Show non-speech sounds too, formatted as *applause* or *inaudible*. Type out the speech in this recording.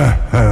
ha *laughs* ha